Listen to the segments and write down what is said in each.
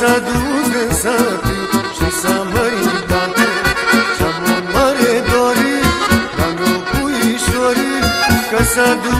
să duc să fiu și să mă iubate Și-am o mare dorit, dar nu puișorii, că să ducă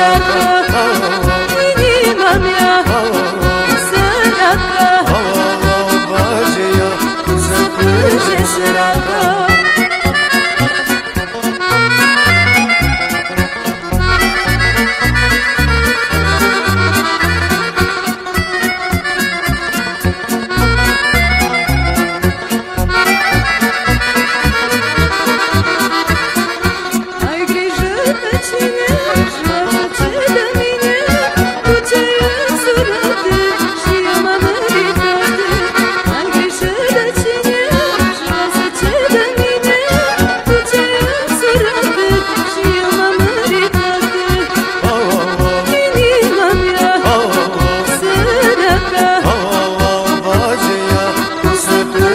Música